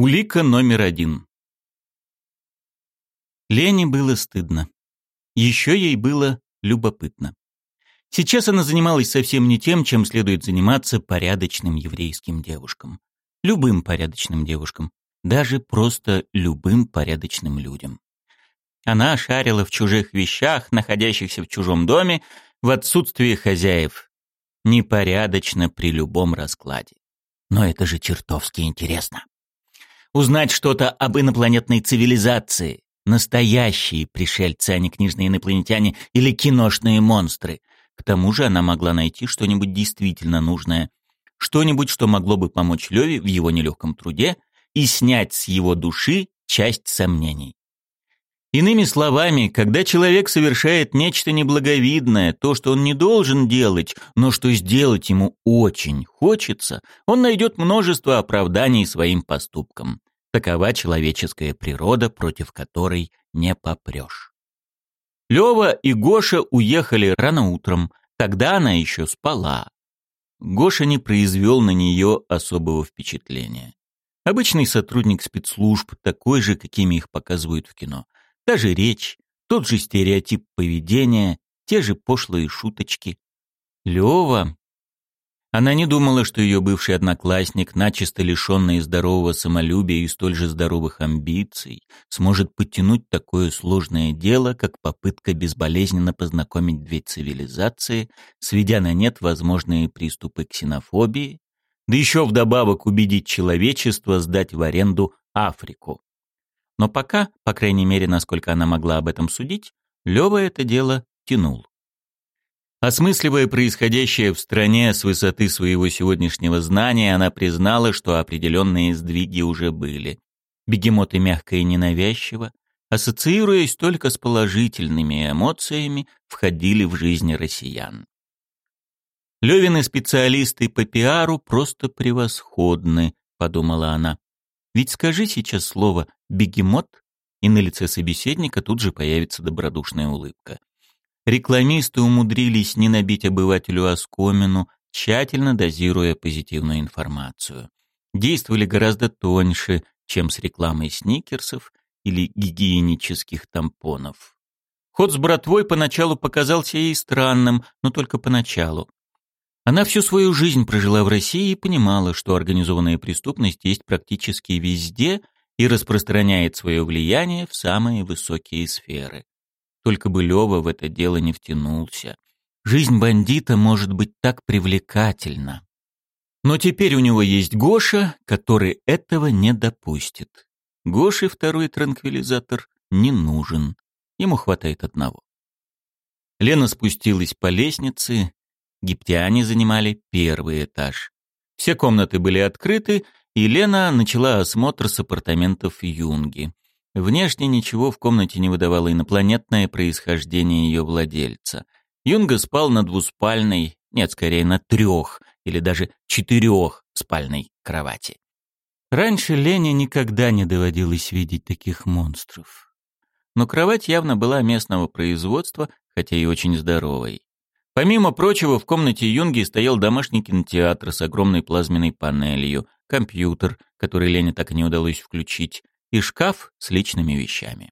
Улика номер один. Лене было стыдно. Еще ей было любопытно. Сейчас она занималась совсем не тем, чем следует заниматься порядочным еврейским девушкам. Любым порядочным девушкам. Даже просто любым порядочным людям. Она шарила в чужих вещах, находящихся в чужом доме, в отсутствие хозяев. Непорядочно при любом раскладе. Но это же чертовски интересно узнать что-то об инопланетной цивилизации. Настоящие пришельцы, а не книжные инопланетяне или киношные монстры. К тому же она могла найти что-нибудь действительно нужное. Что-нибудь, что могло бы помочь Леве в его нелегком труде и снять с его души часть сомнений. Иными словами, когда человек совершает нечто неблаговидное, то, что он не должен делать, но что сделать ему очень хочется, он найдет множество оправданий своим поступкам. Такова человеческая природа, против которой не попрешь. Лева и Гоша уехали рано утром, тогда она еще спала. Гоша не произвел на нее особого впечатления. Обычный сотрудник спецслужб, такой же, какими их показывают в кино – Та же речь, тот же стереотип поведения, те же пошлые шуточки. Лёва... Она не думала, что ее бывший одноклассник, начисто лишенный здорового самолюбия и столь же здоровых амбиций, сможет подтянуть такое сложное дело, как попытка безболезненно познакомить две цивилизации, сведя на нет возможные приступы ксенофобии, да еще вдобавок убедить человечество сдать в аренду Африку. Но пока, по крайней мере, насколько она могла об этом судить, Лёва это дело тянул. Осмысливая происходящее в стране с высоты своего сегодняшнего знания, она признала, что определенные сдвиги уже были. Бегемоты мягко и ненавязчиво, ассоциируясь только с положительными эмоциями, входили в жизнь россиян. Левины специалисты по пиару просто превосходны, подумала она. Ведь скажи сейчас слово «бегемот», и на лице собеседника тут же появится добродушная улыбка. Рекламисты умудрились не набить обывателю оскомину, тщательно дозируя позитивную информацию. Действовали гораздо тоньше, чем с рекламой сникерсов или гигиенических тампонов. Ход с братвой поначалу показался ей странным, но только поначалу. Она всю свою жизнь прожила в России и понимала, что организованная преступность есть практически везде и распространяет свое влияние в самые высокие сферы. Только бы Лёва в это дело не втянулся. Жизнь бандита может быть так привлекательна. Но теперь у него есть Гоша, который этого не допустит. Гоше второй транквилизатор не нужен. Ему хватает одного. Лена спустилась по лестнице, Египтяне занимали первый этаж. Все комнаты были открыты, и Лена начала осмотр с апартаментов Юнги. Внешне ничего в комнате не выдавало инопланетное происхождение ее владельца. Юнга спал на двуспальной, нет, скорее на трех или даже четырех спальной кровати. Раньше Лене никогда не доводилось видеть таких монстров. Но кровать явно была местного производства, хотя и очень здоровой. Помимо прочего, в комнате Юнги стоял домашний кинотеатр с огромной плазменной панелью, компьютер, который Лене так и не удалось включить, и шкаф с личными вещами.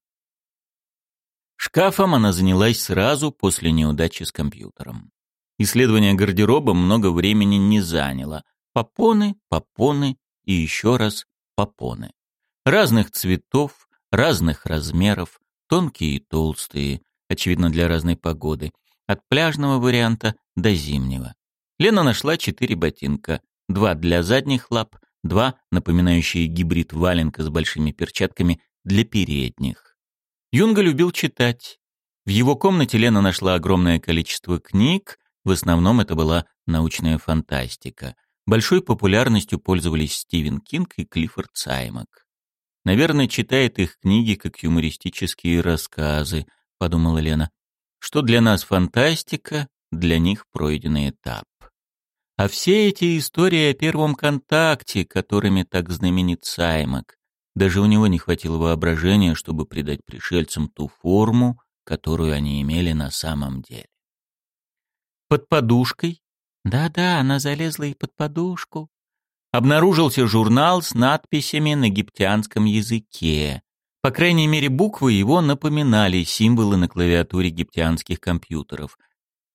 Шкафом она занялась сразу после неудачи с компьютером. Исследование гардероба много времени не заняло. Попоны, попоны и еще раз попоны. Разных цветов, разных размеров, тонкие и толстые, очевидно для разной погоды, от пляжного варианта до зимнего. Лена нашла четыре ботинка. Два для задних лап, два, напоминающие гибрид валенка с большими перчатками, для передних. Юнга любил читать. В его комнате Лена нашла огромное количество книг, в основном это была научная фантастика. Большой популярностью пользовались Стивен Кинг и Клиффорд Саймак. «Наверное, читает их книги как юмористические рассказы», — подумала Лена. Что для нас фантастика, для них пройденный этап. А все эти истории о первом контакте, которыми так знаменит Саймак, даже у него не хватило воображения, чтобы придать пришельцам ту форму, которую они имели на самом деле. Под подушкой? Да-да, она залезла и под подушку. обнаружился журнал с надписями на египтянском языке. По крайней мере, буквы его напоминали символы на клавиатуре египтянских компьютеров.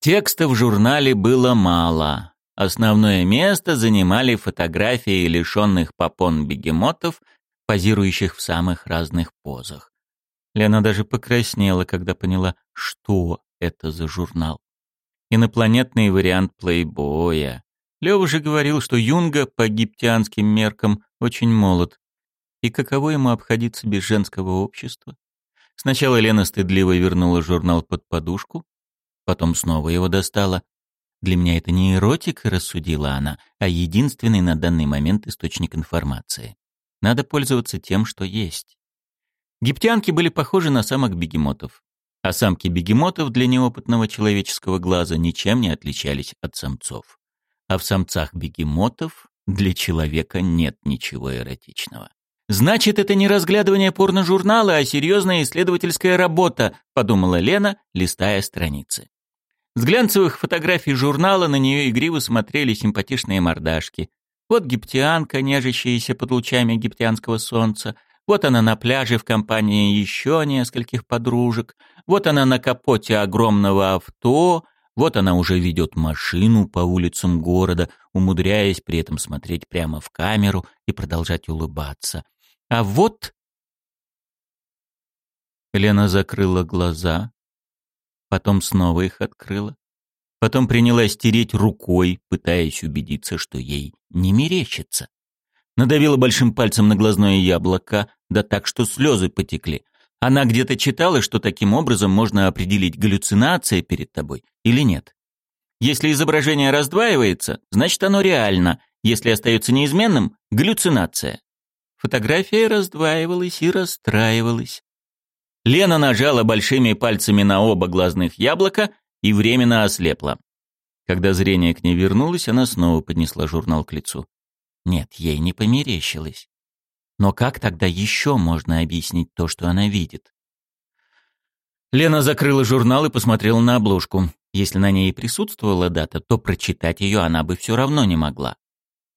Текста в журнале было мало. Основное место занимали фотографии лишенных попон бегемотов, позирующих в самых разных позах. Лена даже покраснела, когда поняла, что это за журнал. Инопланетный вариант плейбоя. Лёва же говорил, что Юнга по египтянским меркам очень молод. И каково ему обходиться без женского общества? Сначала Лена стыдливо вернула журнал под подушку, потом снова его достала. Для меня это не эротика, рассудила она, а единственный на данный момент источник информации. Надо пользоваться тем, что есть. Гиптянки были похожи на самок бегемотов, а самки бегемотов для неопытного человеческого глаза ничем не отличались от самцов. А в самцах бегемотов для человека нет ничего эротичного. «Значит, это не разглядывание порно-журнала, а серьезная исследовательская работа», — подумала Лена, листая страницы. С глянцевых фотографий журнала на нее игриво смотрели симпатичные мордашки. Вот египтянка, нежащаяся под лучами египтянского солнца. Вот она на пляже в компании еще нескольких подружек. Вот она на капоте огромного авто. Вот она уже ведет машину по улицам города, умудряясь при этом смотреть прямо в камеру и продолжать улыбаться. А вот... Лена закрыла глаза, потом снова их открыла. Потом принялась тереть рукой, пытаясь убедиться, что ей не мерещится. Надавила большим пальцем на глазное яблоко, да так, что слезы потекли. Она где-то читала, что таким образом можно определить, галлюцинация перед тобой или нет. Если изображение раздваивается, значит оно реально. Если остается неизменным – галлюцинация. Фотография раздваивалась и расстраивалась. Лена нажала большими пальцами на оба глазных яблока и временно ослепла. Когда зрение к ней вернулось, она снова поднесла журнал к лицу. Нет, ей не померещилось. Но как тогда еще можно объяснить то, что она видит? Лена закрыла журнал и посмотрела на обложку. Если на ней присутствовала дата, то прочитать ее она бы все равно не могла.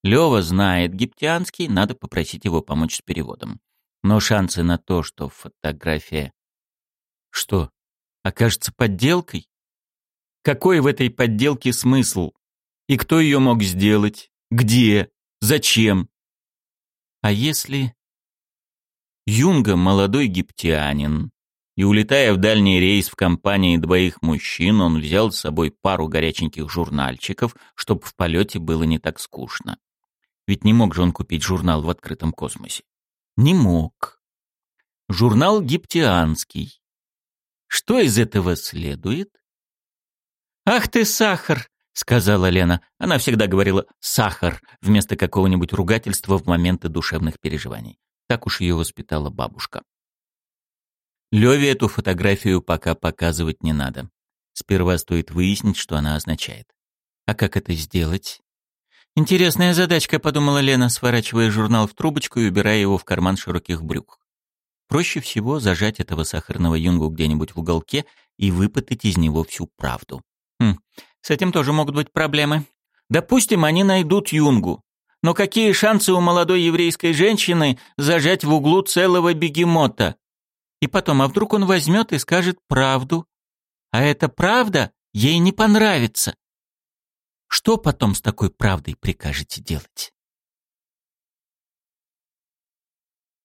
Лева знает египтянский, надо попросить его помочь с переводом. Но шансы на то, что фотография... Что, окажется подделкой? Какой в этой подделке смысл? И кто ее мог сделать? Где? Зачем? А если... Юнга — молодой египтянин, и, улетая в дальний рейс в компании двоих мужчин, он взял с собой пару горяченьких журнальчиков, чтобы в полете было не так скучно. Ведь не мог же он купить журнал в открытом космосе. Не мог. Журнал гиптианский. Что из этого следует? «Ах ты, сахар!» — сказала Лена. Она всегда говорила «сахар» вместо какого-нибудь ругательства в моменты душевных переживаний. Так уж ее воспитала бабушка. Леве эту фотографию пока показывать не надо. Сперва стоит выяснить, что она означает. А как это сделать? «Интересная задачка», — подумала Лена, сворачивая журнал в трубочку и убирая его в карман широких брюк. Проще всего зажать этого сахарного юнгу где-нибудь в уголке и выпытать из него всю правду. Хм, с этим тоже могут быть проблемы. Допустим, они найдут юнгу. Но какие шансы у молодой еврейской женщины зажать в углу целого бегемота? И потом, а вдруг он возьмет и скажет правду? А эта правда ей не понравится. Что потом с такой правдой прикажете делать?